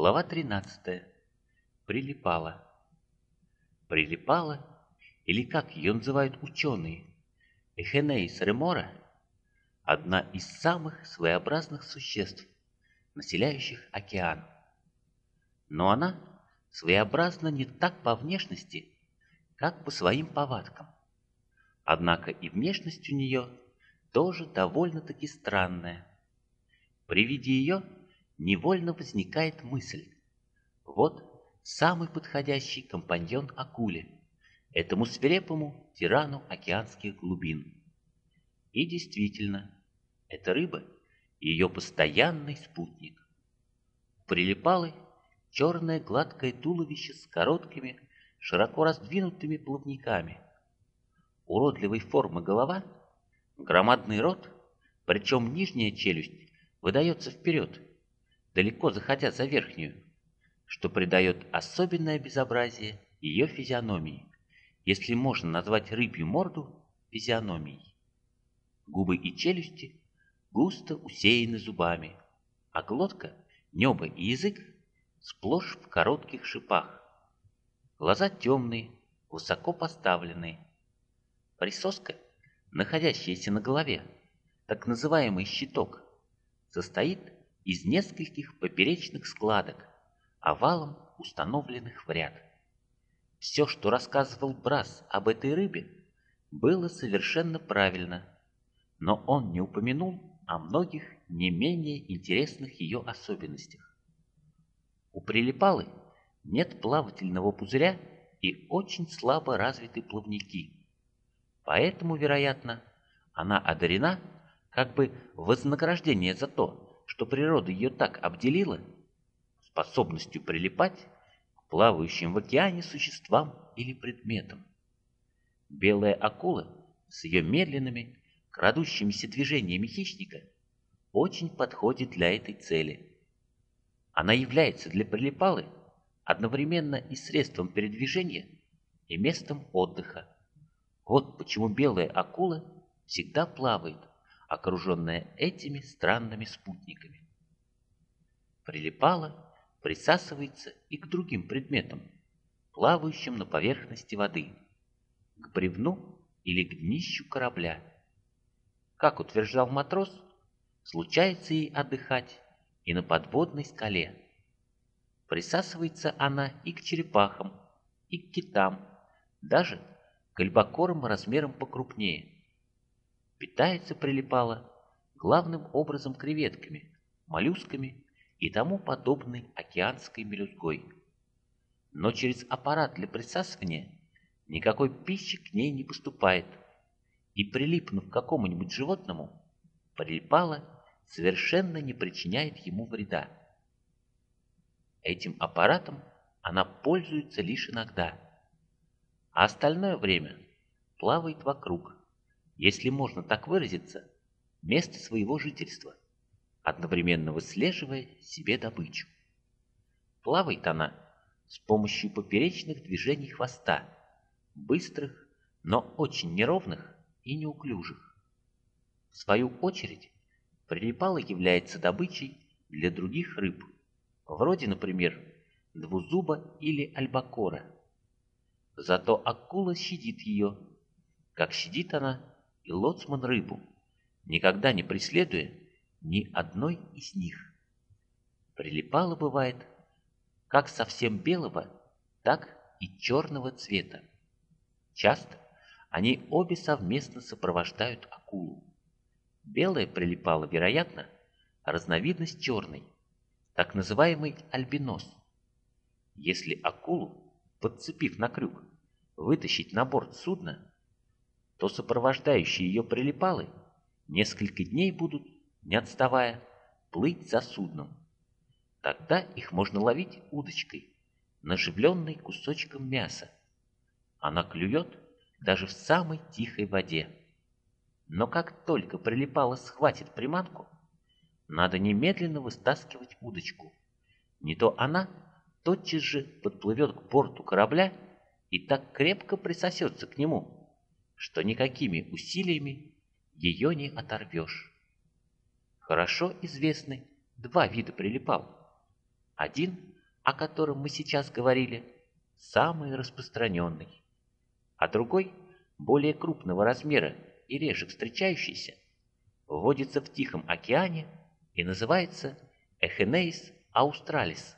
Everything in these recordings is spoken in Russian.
Глава 13. Прилипала. Прилипала, или как ее называют ученые, Эхенеис ремора, одна из самых своеобразных существ, населяющих океан. Но она своеобразна не так по внешности, как по своим повадкам. Однако и внешность у нее тоже довольно-таки странная. При виде ее невольно возникает мысль. Вот самый подходящий компаньон акуле, этому свирепому тирану океанских глубин. И действительно, эта рыба – ее постоянный спутник. Прилипалы черное гладкое туловище с короткими, широко раздвинутыми плавниками. Уродливой формы голова, громадный рот, причем нижняя челюсть выдается вперед, далеко заходя за верхнюю, что придает особенное безобразие ее физиономии, если можно назвать рыбью морду физиономией. Губы и челюсти густо усеяны зубами, а глотка, небо и язык сплошь в коротких шипах. Глаза темные, высоко поставленные. Присоска, находящаяся на голове, так называемый щиток, состоит из нескольких поперечных складок, овалом установленных в ряд. Все, что рассказывал Брас об этой рыбе, было совершенно правильно, но он не упомянул о многих не менее интересных ее особенностях. У прилипалы нет плавательного пузыря и очень слабо развиты плавники. Поэтому, вероятно, она одарена как бы вознаграждение за то, что природа ее так обделила, способностью прилипать к плавающим в океане существам или предметам. Белая акула с ее медленными, крадущимися движениями хищника очень подходит для этой цели. Она является для прилипалы одновременно и средством передвижения, и местом отдыха. Вот почему белая акула всегда плавает, окруженная этими странными спутниками. Прилипала, присасывается и к другим предметам, плавающим на поверхности воды, к бревну или к днищу корабля. Как утверждал матрос, случается ей отдыхать и на подводной скале. Присасывается она и к черепахам, и к китам, даже к альбакорам размером покрупнее. Питается прилипала главным образом креветками, моллюсками и тому подобной океанской мелюзгой. Но через аппарат для присасывания никакой пищи к ней не поступает, и прилипнув к какому-нибудь животному, прилипала совершенно не причиняет ему вреда. Этим аппаратом она пользуется лишь иногда, а остальное время плавает вокруг, если можно так выразиться, место своего жительства, одновременно выслеживая себе добычу. Плавает она с помощью поперечных движений хвоста, быстрых, но очень неровных и неуклюжих. В свою очередь, Прилипало является добычей для других рыб, вроде, например, двузуба или альбакора. Зато акула щадит ее, как щадит она и лоцман рыбу, никогда не преследуя ни одной из них. Прилипало бывает как совсем белого, так и черного цвета. Часто они обе совместно сопровождают акулу. Белая прилипала, вероятно, разновидность черной, так называемый альбинос. Если акулу, подцепив на крюк, вытащить на борт судна, то сопровождающие ее прилипалы несколько дней будут, не отставая, плыть за судном. Тогда их можно ловить удочкой, наживленной кусочком мяса. Она клюет даже в самой тихой воде. Но как только прилипало схватит приманку, надо немедленно выстаскивать удочку. Не то она тотчас же подплывет к борту корабля и так крепко присосется к нему, что никакими усилиями ее не оторвешь. Хорошо известны два вида прилипал. Один, о котором мы сейчас говорили, самый распространенный, а другой, более крупного размера и реже встречающийся, водится в Тихом океане и называется Эхенеис аустралис.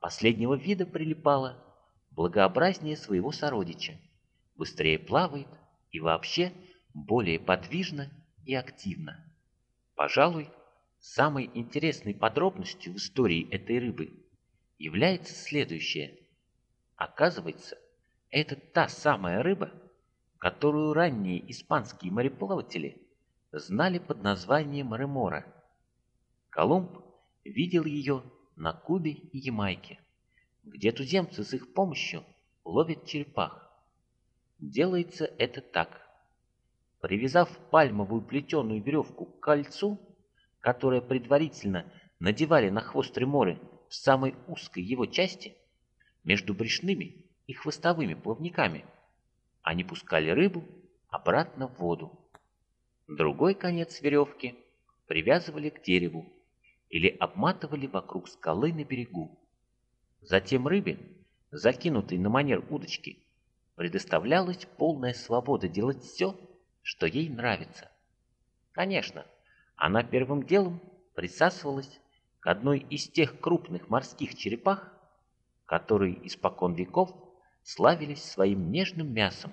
Последнего вида прилипала благообразнее своего сородича, быстрее плавает и вообще более подвижно и активно. Пожалуй, самой интересной подробностью в истории этой рыбы является следующее. Оказывается, это та самая рыба, которую ранние испанские мореплаватели знали под названием ремора. Колумб видел ее на Кубе и Ямайке, где туземцы с их помощью ловят черепах. Делается это так. Привязав пальмовую плетеную веревку к кольцу, которое предварительно надевали на хвост реморы в самой узкой его части, между брюшными и хвостовыми плавниками, они пускали рыбу обратно в воду. Другой конец веревки привязывали к дереву или обматывали вокруг скалы на берегу. Затем рыбе, закинутой на манер удочки, предоставлялась полная свобода делать все, что ей нравится. Конечно, она первым делом присасывалась к одной из тех крупных морских черепах, которые испокон веков славились своим нежным мясом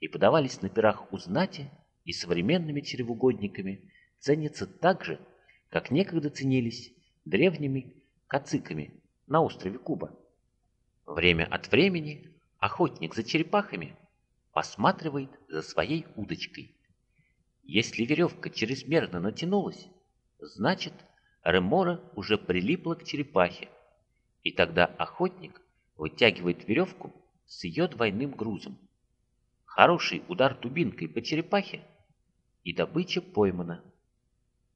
и подавались на пирах у знати и современными черевугодниками ценятся так же, как некогда ценились древними кациками на острове Куба. Время от времени охотник за черепахами посматривает за своей удочкой. Если веревка чрезмерно натянулась, значит, ремора уже прилипла к черепахе, и тогда охотник вытягивает веревку с ее двойным грузом. Хороший удар дубинкой по черепахе, и добыча поймана.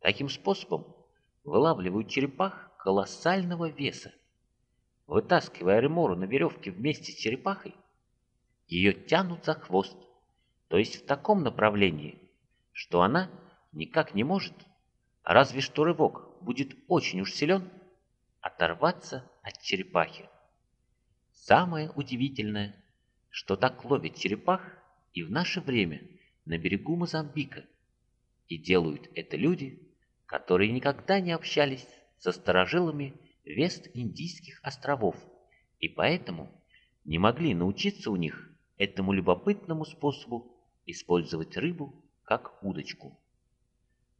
Таким способом вылавливают черепах колоссального веса. Вытаскивая ремору на веревке вместе с черепахой, ее тянут за хвост, то есть в таком направлении, что она никак не может, разве что рывок будет очень уж силен, оторваться от черепахи. Самое удивительное, что так ловят черепах и в наше время на берегу Мозамбика, и делают это люди, которые никогда не общались со сторожилами Вест-Индийских островов, и поэтому не могли научиться у них этому любопытному способу использовать рыбу как удочку.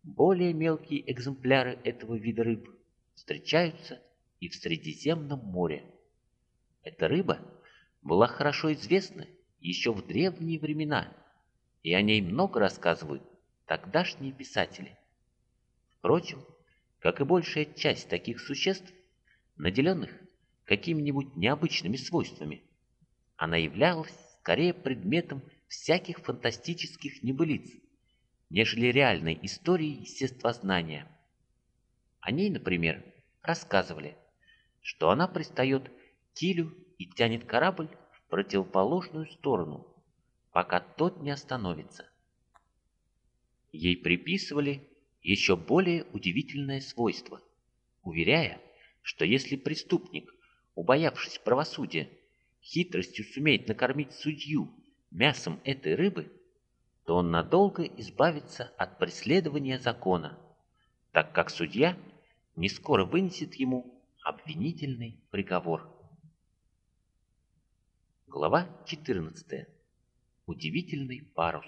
Более мелкие экземпляры этого вида рыб встречаются и в Средиземном море. Эта рыба была хорошо известна еще в древние времена, и о ней много рассказывают тогдашние писатели. Впрочем, как и большая часть таких существ, наделенных какими-нибудь необычными свойствами, она являлась скорее предметом всяких фантастических небылиц, нежели реальной истории естествознания. О ней, например, рассказывали, что она пристает к килю и тянет корабль в противоположную сторону, пока тот не остановится. Ей приписывали еще более удивительное свойство, уверяя, что если преступник, убоявшись правосудия, хитростью сумеет накормить судью мясом этой рыбы, то он надолго избавится от преследования закона, так как судья не скоро вынесет ему обвинительный приговор. Глава 14. Удивительный парус.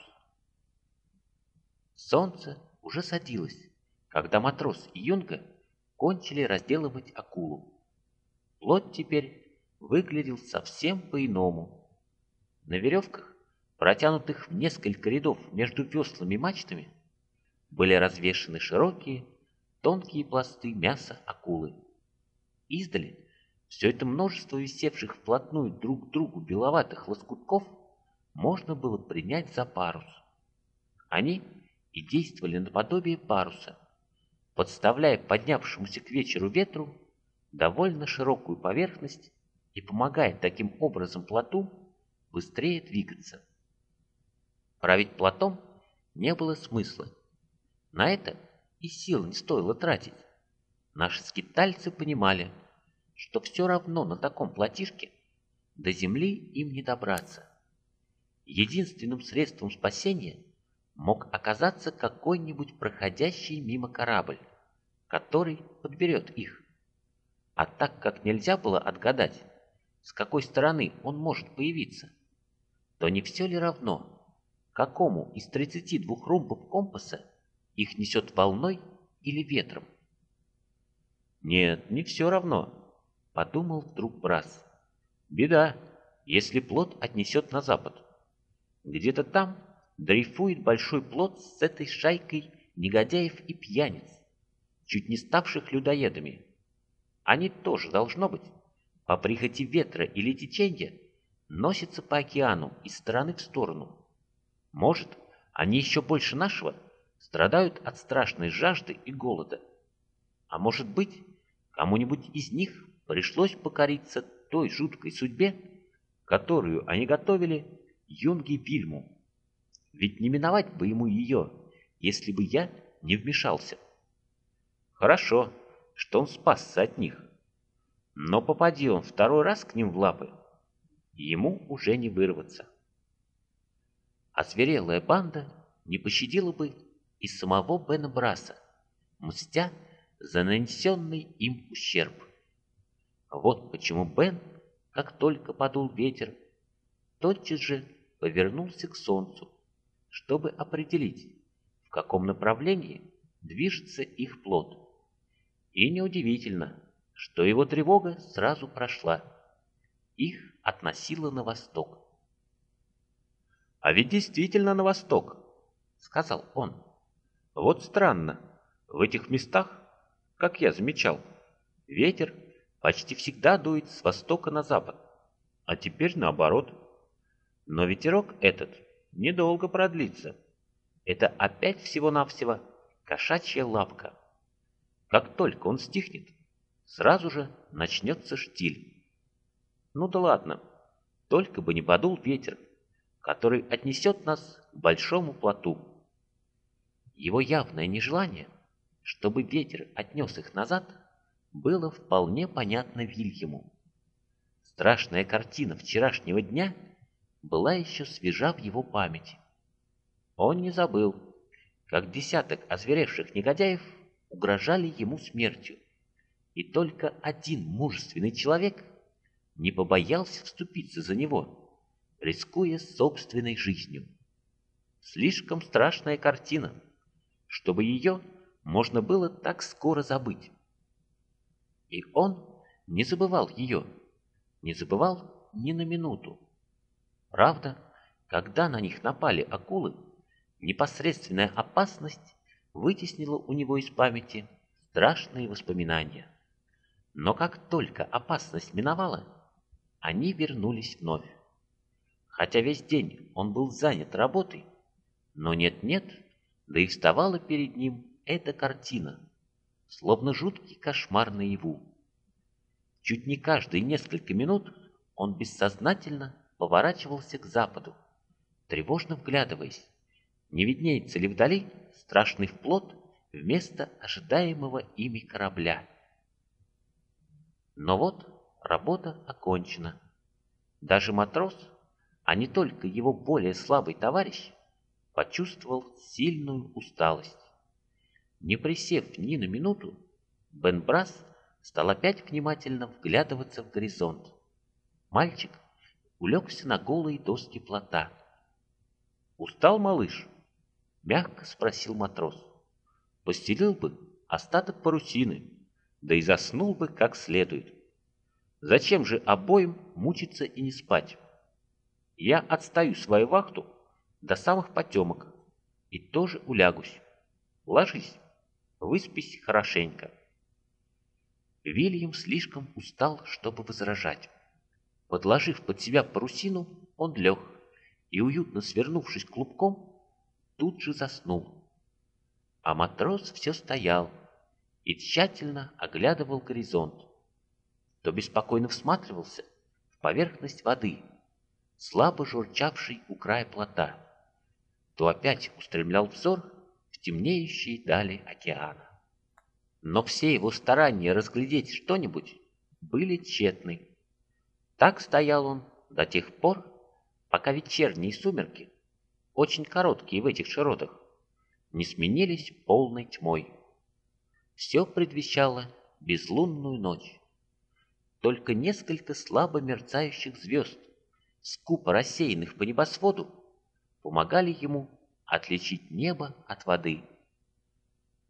Солнце уже садилось, когда матрос и юнга кончили разделывать акулу. Плот теперь выглядел совсем по-иному. На веревках, протянутых в несколько рядов между веслами и мачтами, были развешаны широкие, тонкие пласты мяса акулы. Издали все это множество висевших вплотную друг к другу беловатых лоскутков можно было принять за парус. Они и действовали наподобие паруса, подставляя поднявшемуся к вечеру ветру довольно широкую поверхность и помогая таким образом плоту быстрее двигаться. Править плотом не было смысла. На это и сил не стоило тратить. Наши скитальцы понимали, что все равно на таком платишке до земли им не добраться. Единственным средством спасения мог оказаться какой-нибудь проходящий мимо корабль, который подберет их. А так как нельзя было отгадать, с какой стороны он может появиться, то не все ли равно, какому из 32 румбов компаса их несет волной или ветром? «Нет, не все равно», — подумал вдруг Брас. «Беда, если плод отнесет на запад. Где-то там дрейфует большой плод с этой шайкой негодяев и пьяниц, чуть не ставших людоедами. Они тоже, должно быть, по прихоти ветра или течения, носятся по океану из стороны в сторону. Может, они еще больше нашего страдают от страшной жажды и голода. А может быть, кому-нибудь из них пришлось покориться той жуткой судьбе, которую они готовили Юнге Вильму. Ведь не миновать бы ему ее, если бы я не вмешался. Хорошо, что он спасся от них. Но попади он второй раз к ним в лапы, ему уже не вырваться. А зверелая банда не пощадила бы и самого Бена Браса, мстя за нанесенный им ущерб. Вот почему Бен, как только подул ветер, тотчас же повернулся к солнцу, чтобы определить, в каком направлении движется их плод. И неудивительно, что его тревога сразу прошла. Их относило на восток. «А ведь действительно на восток», — сказал он. «Вот странно, в этих местах, как я замечал, ветер почти всегда дует с востока на запад, а теперь наоборот. Но ветерок этот недолго продлится. Это опять всего-навсего кошачья лапка. Как только он стихнет, сразу же начнется штиль. Ну да ладно, только бы не подул ветер, который отнесет нас к большому плоту. Его явное нежелание, чтобы ветер отнес их назад, было вполне понятно Вильяму. Страшная картина вчерашнего дня была еще свежа в его памяти. Он не забыл, как десяток озверевших негодяев угрожали ему смертью, и только один мужественный человек не побоялся вступиться за него, рискуя собственной жизнью. Слишком страшная картина, чтобы ее можно было так скоро забыть. И он не забывал ее, не забывал ни на минуту. Правда, когда на них напали акулы, непосредственная опасность вытеснила у него из памяти страшные воспоминания. Но как только опасность миновала, они вернулись вновь. Хотя весь день он был занят работой, но нет-нет, да и вставала перед ним эта картина, словно жуткий кошмар наяву. Чуть не каждые несколько минут он бессознательно поворачивался к западу, тревожно вглядываясь, не виднеется ли вдали страшный вплот вместо ожидаемого ими корабля. Но вот работа окончена. Даже матрос, а не только его более слабый товарищ, почувствовал сильную усталость. Не присев ни на минуту, Бен Брас стал опять внимательно вглядываться в горизонт. Мальчик улегся на голые доски плота. «Устал, малыш?» — мягко спросил матрос. «Постелил бы остаток парусины, да и заснул бы как следует. Зачем же обоим мучиться и не спать? Я отстаю свою вахту до самых потемок и тоже улягусь. Ложись, выспись хорошенько». Вильям слишком устал, чтобы возражать. Подложив под себя парусину, он лег и, уютно свернувшись клубком, тут же заснул. А матрос все стоял и тщательно оглядывал горизонт. То беспокойно всматривался в поверхность воды, слабо журчавшей у края плота, то опять устремлял взор в темнеющие дали океана. Но все его старания разглядеть что-нибудь были тщетны. Так стоял он до тех пор, пока вечерние сумерки, очень короткие в этих широтах, не сменились полной тьмой. Все предвещало безлунную ночь. Только несколько слабо мерцающих звезд, скупо рассеянных по небосводу, помогали ему отличить небо от воды.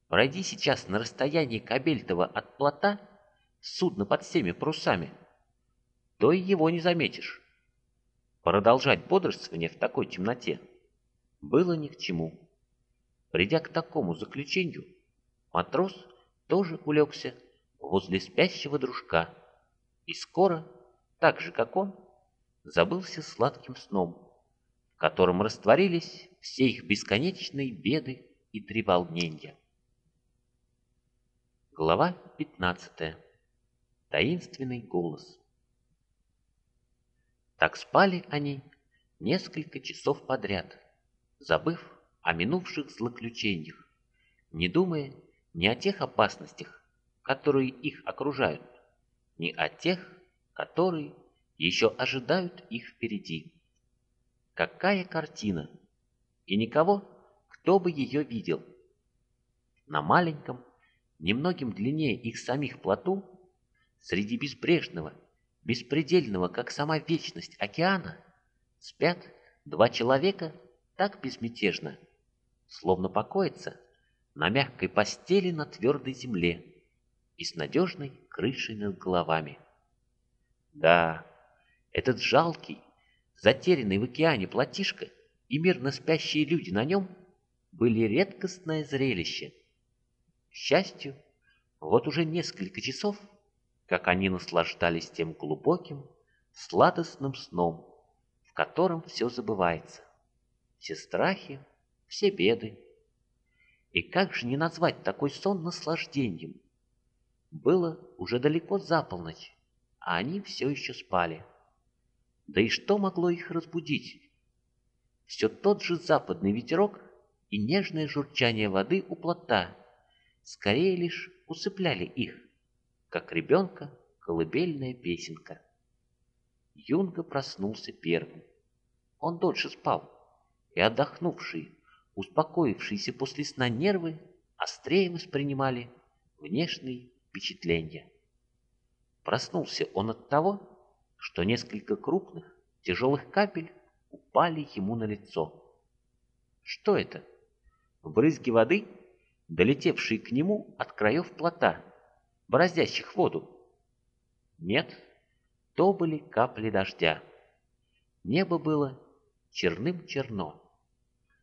Пройди сейчас на расстоянии Кабельтова от плота судно под всеми парусами, то и его не заметишь. Продолжать бодрствование в такой темноте было ни к чему. Придя к такому заключению, матрос тоже улегся возле спящего дружка и скоро, так же как он, забылся сладким сном, в котором растворились все их бесконечные беды и треволнения. Глава 15. Таинственный голос. Так спали они несколько часов подряд, забыв о минувших злоключениях, не думая ни о тех опасностях, которые их окружают, ни о тех, которые еще ожидают их впереди. Какая картина! И никого, кто бы ее видел. На маленьком, немногим длиннее их самих плоту, среди безбрежного, беспредельного, как сама вечность океана, спят два человека так безмятежно, словно покоятся на мягкой постели на твердой земле и с надежной крышей над головами. Да, этот жалкий, затерянный в океане плотишка и мирно спящие люди на нем были редкостное зрелище. К счастью, вот уже несколько часов, как они наслаждались тем глубоким, сладостным сном, в котором все забывается, все страхи, все беды. И как же не назвать такой сон наслаждением? Было уже далеко за полночь, а они все еще спали. Да и что могло их разбудить? Все тот же западный ветерок и нежное журчание воды у плота скорее лишь усыпляли их, как ребенка колыбельная песенка. Юнга проснулся первым. Он дольше спал, и отдохнувший, успокоившиеся после сна нервы острее воспринимали внешние впечатления. Проснулся он от того, что несколько крупных, тяжелых капель упали ему на лицо. Что это? Брызги воды, долетевшие к нему от краев плота, бороздящих воду? Нет, то были капли дождя. Небо было черным-черно.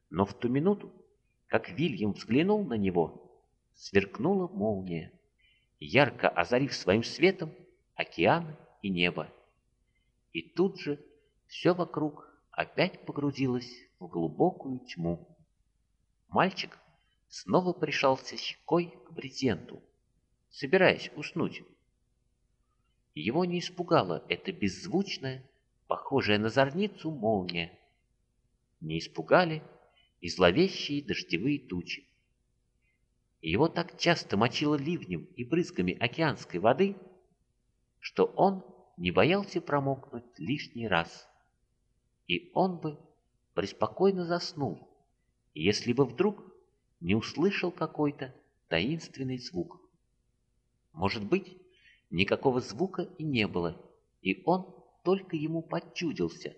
Но в ту минуту, как Вильям взглянул на него, сверкнула молния, ярко озарив своим светом океан и небо. И тут же все вокруг опять погрузилось в глубокую тьму. Мальчик снова пришался щекой к брезенту, собираясь уснуть. Его не испугала эта беззвучная, похожая на зорницу молния. Не испугали и зловещие дождевые тучи. Его так часто мочило ливнем и брызгами океанской воды, что он не боялся промокнуть лишний раз. И он бы преспокойно заснул, если бы вдруг не услышал какой-то таинственный звук. Может быть, никакого звука и не было, и он только ему подчудился.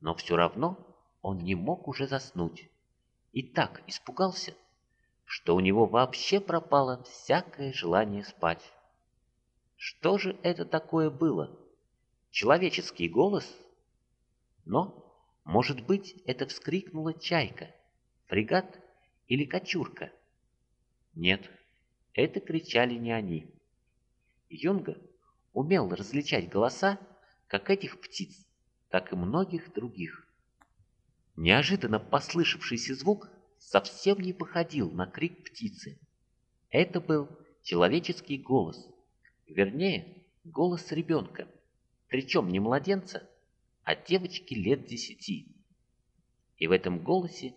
Но все равно он не мог уже заснуть. И так испугался, что у него вообще пропало всякое желание спать. Что же это такое было? Человеческий голос? Но, может быть, это вскрикнула чайка, фрегат или кочурка? Нет, это кричали не они. Юнга умел различать голоса как этих птиц, так и многих других. Неожиданно послышавшийся звук совсем не походил на крик птицы. Это был человеческий голос — Вернее, голос ребенка, причем не младенца, а девочки лет десяти. И в этом голосе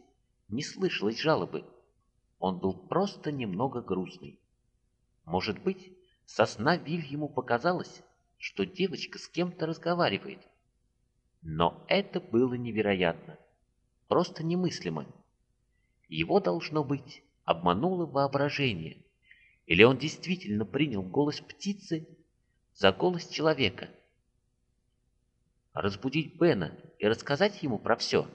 не слышалось жалобы. Он был просто немного грустный. Может быть, со сна Вильяму показалось, что девочка с кем-то разговаривает. Но это было невероятно, просто немыслимо. Его, должно быть, обмануло воображение, или он действительно принял голос птицы за голос человека. Разбудить Бена и рассказать ему про все.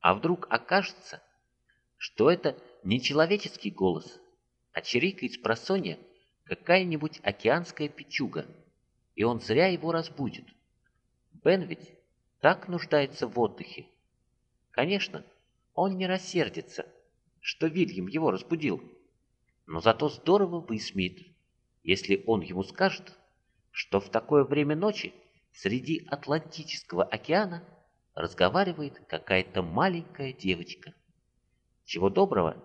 А вдруг окажется, что это не человеческий голос, а чирикает с просонья какая-нибудь океанская печуга, и он зря его разбудит. Бен ведь так нуждается в отдыхе. Конечно, он не рассердится, что Вильям его разбудил, но зато здорово высмеет, если он ему скажет, что в такое время ночи среди Атлантического океана разговаривает какая-то маленькая девочка. Чего доброго,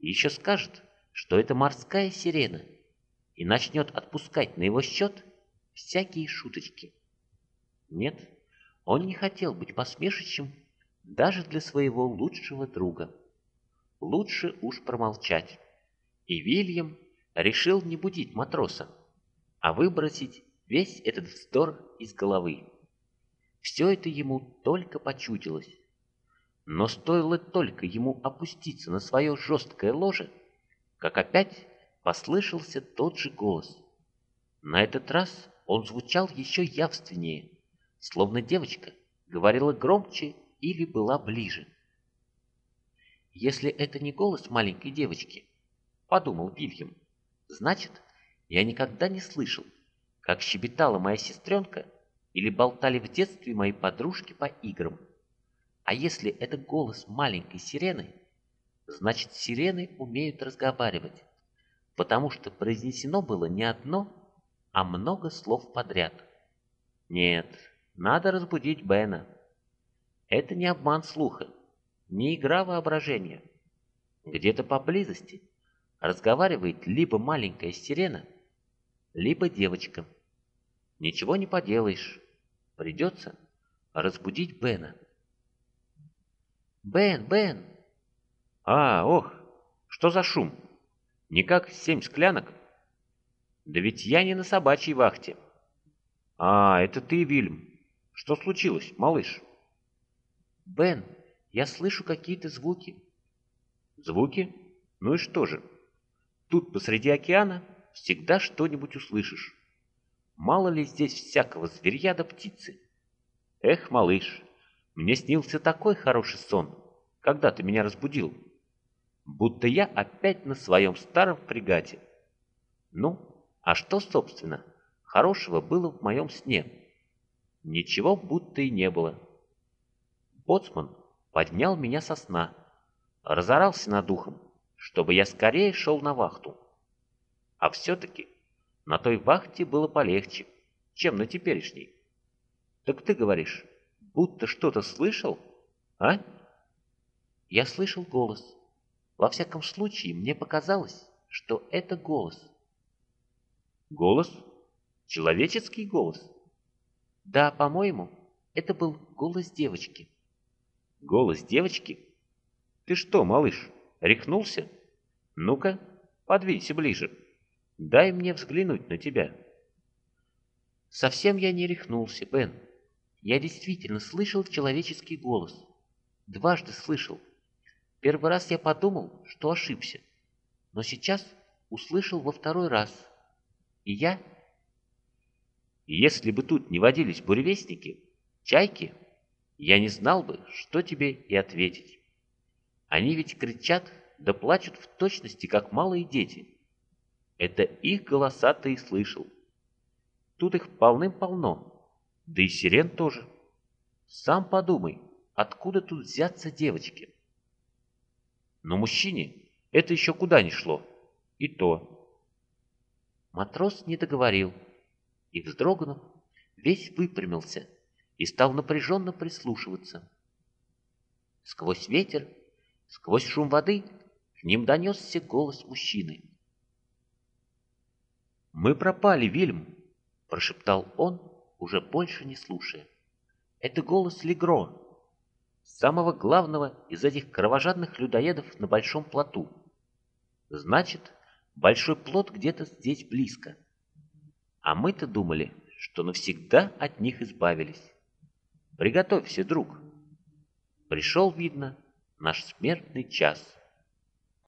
еще скажет, что это морская сирена, и начнет отпускать на его счет всякие шуточки. Нет, он не хотел быть посмешищем даже для своего лучшего друга. Лучше уж промолчать. И Вильям решил не будить матроса, а выбросить весь этот вздор из головы. Все это ему только почудилось. Но стоило только ему опуститься на свое жесткое ложе, как опять послышался тот же голос. На этот раз он звучал еще явственнее, словно девочка говорила громче или была ближе. «Если это не голос маленькой девочки», — подумал Вильям, — «значит, я никогда не слышал, как щебетала моя сестренка или болтали в детстве мои подружки по играм. А если это голос маленькой сирены, значит, сирены умеют разговаривать, потому что произнесено было не одно, а много слов подряд. Нет, надо разбудить Бена. Это не обман слуха, не игра воображения. Где-то поблизости разговаривает либо маленькая сирена, либо девочка. Ничего не поделаешь, придется разбудить Бена. «Бен, Бен!» «А, ох, что за шум? Никак семь склянок?» «Да ведь я не на собачьей вахте». «А, это ты, Вильм. Что случилось, малыш?» «Бен, я слышу какие-то звуки». «Звуки? Ну и что же? Тут посреди океана всегда что-нибудь услышишь. Мало ли здесь всякого зверья да птицы. Эх, малыш, мне снился такой хороший сон, когда ты меня разбудил. Будто я опять на своем старом фрегате. Ну, а что, собственно, хорошего было в моем сне? Ничего будто и не было. Боцман поднял меня со сна, разорался над духом, чтобы я скорее шел на вахту. А все-таки на той вахте было полегче, чем на теперешней. Так ты говоришь, будто что-то слышал, а? Я слышал голос. Во всяком случае, мне показалось, что это голос. Голос? Человеческий голос? Да, по-моему, это был голос девочки. Голос девочки? Ты что, малыш, рехнулся? Ну-ка, подвинься ближе. Дай мне взглянуть на тебя. Совсем я не рехнулся, Бен. Я действительно слышал человеческий голос. Дважды слышал. Первый раз я подумал, что ошибся. Но сейчас услышал во второй раз. И я... Если бы тут не водились буревестники, чайки, я не знал бы, что тебе и ответить. Они ведь кричат да плачут в точности, как малые дети. Это их голоса ты и слышал. Тут их полным-полно, да и сирен тоже. Сам подумай, откуда тут взяться девочки? Но мужчине это еще куда ни шло. И то. Матрос не договорил, и, вздрогнув, весь выпрямился и стал напряженно прислушиваться. Сквозь ветер, сквозь шум воды к ним донесся голос мужчины. «Мы пропали, Вильм!» – прошептал он, уже больше не слушая. «Это голос Легро, самого главного из этих кровожадных людоедов на большом плоту. Значит, большой плот где-то здесь близко. А мы-то думали, что навсегда от них избавились. Приготовься, друг. Пришел, видно, наш смертный час.